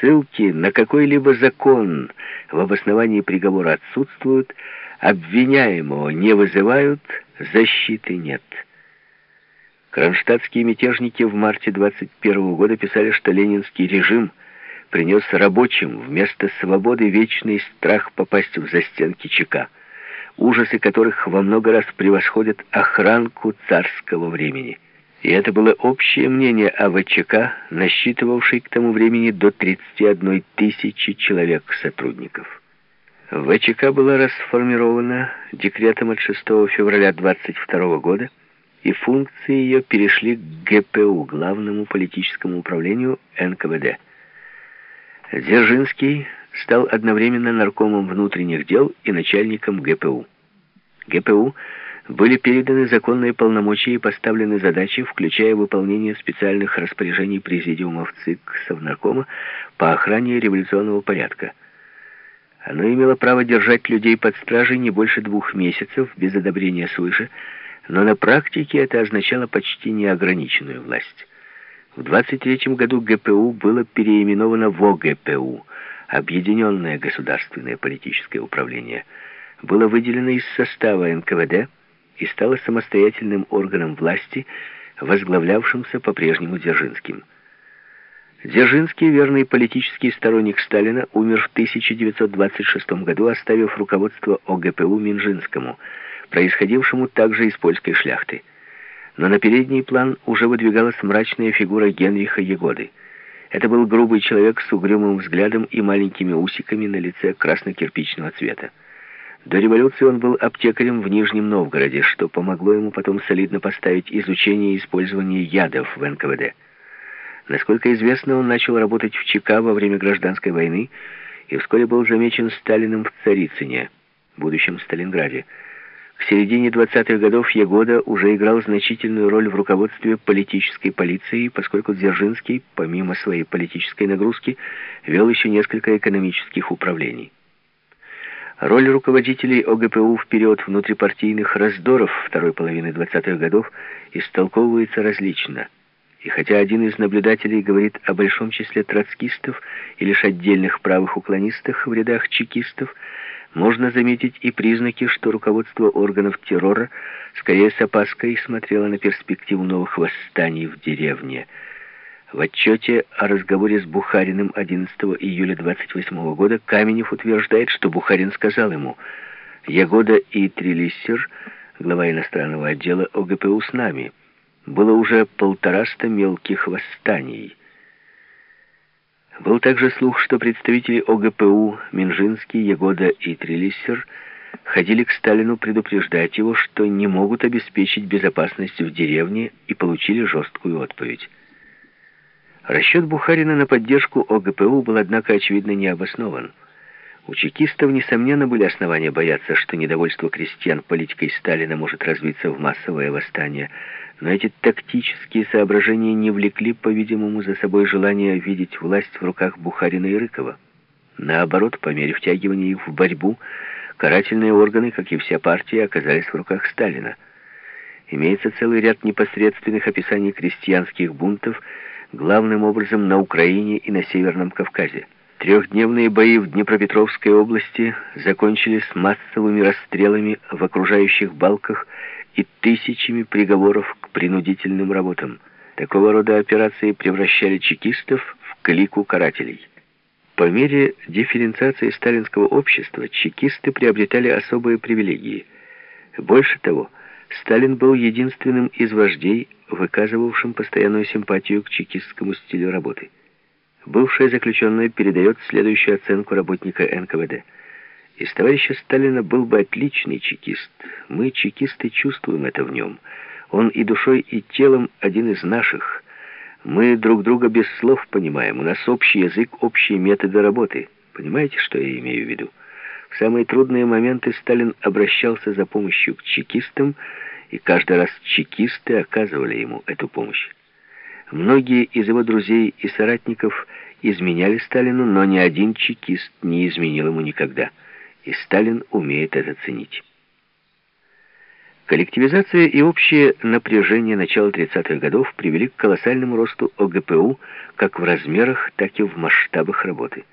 ссылки на какой-либо закон в обосновании приговора отсутствуют, обвиняемого не вызывают, защиты нет. Кронштадтские мятежники в марте 21 года писали, что ленинский режим принес рабочим вместо свободы вечный страх попасть в застенки ЧК, ужасы которых во много раз превосходят охранку царского времени. И это было общее мнение о ВЧК, насчитывавшей к тому времени до 31 тысячи человек сотрудников. ВЧК была расформирована декретом от 6 февраля 22 года, и функции ее перешли к ГПУ, Главному политическому управлению НКВД. Дзержинский стал одновременно наркомом внутренних дел и начальником ГПУ. ГПУ были переданы законные полномочия и поставлены задачи, включая выполнение специальных распоряжений президиумов ЦИК Совнаркома по охране революционного порядка. Оно имело право держать людей под стражей не больше двух месяцев без одобрения свыше, но на практике это означало почти неограниченную власть. В 23 году ГПУ было переименовано в ОГПУ, Объединенное государственное политическое управление, было выделено из состава НКВД и стало самостоятельным органом власти, возглавлявшимся по-прежнему Дзержинским. Дзержинский, верный политический сторонник Сталина, умер в 1926 году, оставив руководство ОГПУ Минжинскому, происходившему также из польской шляхты. Но на передний план уже выдвигалась мрачная фигура Генриха Егоды. Это был грубый человек с угрюмым взглядом и маленькими усиками на лице красно-кирпичного цвета. До революции он был аптекарем в Нижнем Новгороде, что помогло ему потом солидно поставить изучение и использование ядов в НКВД. Насколько известно, он начал работать в ЧК во время гражданской войны и вскоре был замечен Сталиным в Царицыне, будущем Сталинграде. К середине 20-х годов Егода уже играл значительную роль в руководстве политической полиции, поскольку Дзержинский, помимо своей политической нагрузки, вел еще несколько экономических управлений. Роль руководителей ОГПУ в период внутрипартийных раздоров второй половины 20-х годов истолковывается различно. И хотя один из наблюдателей говорит о большом числе троцкистов и лишь отдельных правых уклонистах в рядах чекистов, можно заметить и признаки, что руководство органов террора скорее с опаской смотрело на перспективу новых восстаний в деревне – в отчете о разговоре с Бухариным 11 июля 28 года Каменев утверждает, что Бухарин сказал ему «Ягода и Трилиссер, глава иностранного отдела ОГПУ с нами. Было уже полтораста мелких восстаний». Был также слух, что представители ОГПУ Минжинский, Ягода и Трилиссер ходили к Сталину предупреждать его, что не могут обеспечить безопасность в деревне и получили жесткую отповедь. Расчет Бухарина на поддержку ОГПУ был, однако, очевидно не обоснован. У чекистов, несомненно, были основания бояться, что недовольство крестьян политикой Сталина может развиться в массовое восстание, но эти тактические соображения не влекли, по-видимому, за собой желание видеть власть в руках Бухарина и Рыкова. Наоборот, по мере втягивания их в борьбу, карательные органы, как и вся партия, оказались в руках Сталина. Имеется целый ряд непосредственных описаний крестьянских бунтов, главным образом на Украине и на Северном Кавказе. Трехдневные бои в Днепропетровской области закончились массовыми расстрелами в окружающих балках и тысячами приговоров к принудительным работам. Такого рода операции превращали чекистов в клику карателей. По мере дифференциации сталинского общества чекисты приобретали особые привилегии. Больше того, Сталин был единственным из вождей, выказывавшим постоянную симпатию к чекистскому стилю работы. Бывшая заключенная передает следующую оценку работника НКВД. Из товарища Сталина был бы отличный чекист. Мы, чекисты, чувствуем это в нем. Он и душой, и телом один из наших. Мы друг друга без слов понимаем. У нас общий язык, общие методы работы. Понимаете, что я имею в виду? В самые трудные моменты Сталин обращался за помощью к чекистам, и каждый раз чекисты оказывали ему эту помощь. Многие из его друзей и соратников изменяли Сталину, но ни один чекист не изменил ему никогда, и Сталин умеет это ценить. Коллективизация и общее напряжение начала 30-х годов привели к колоссальному росту ОГПУ как в размерах, так и в масштабах работы.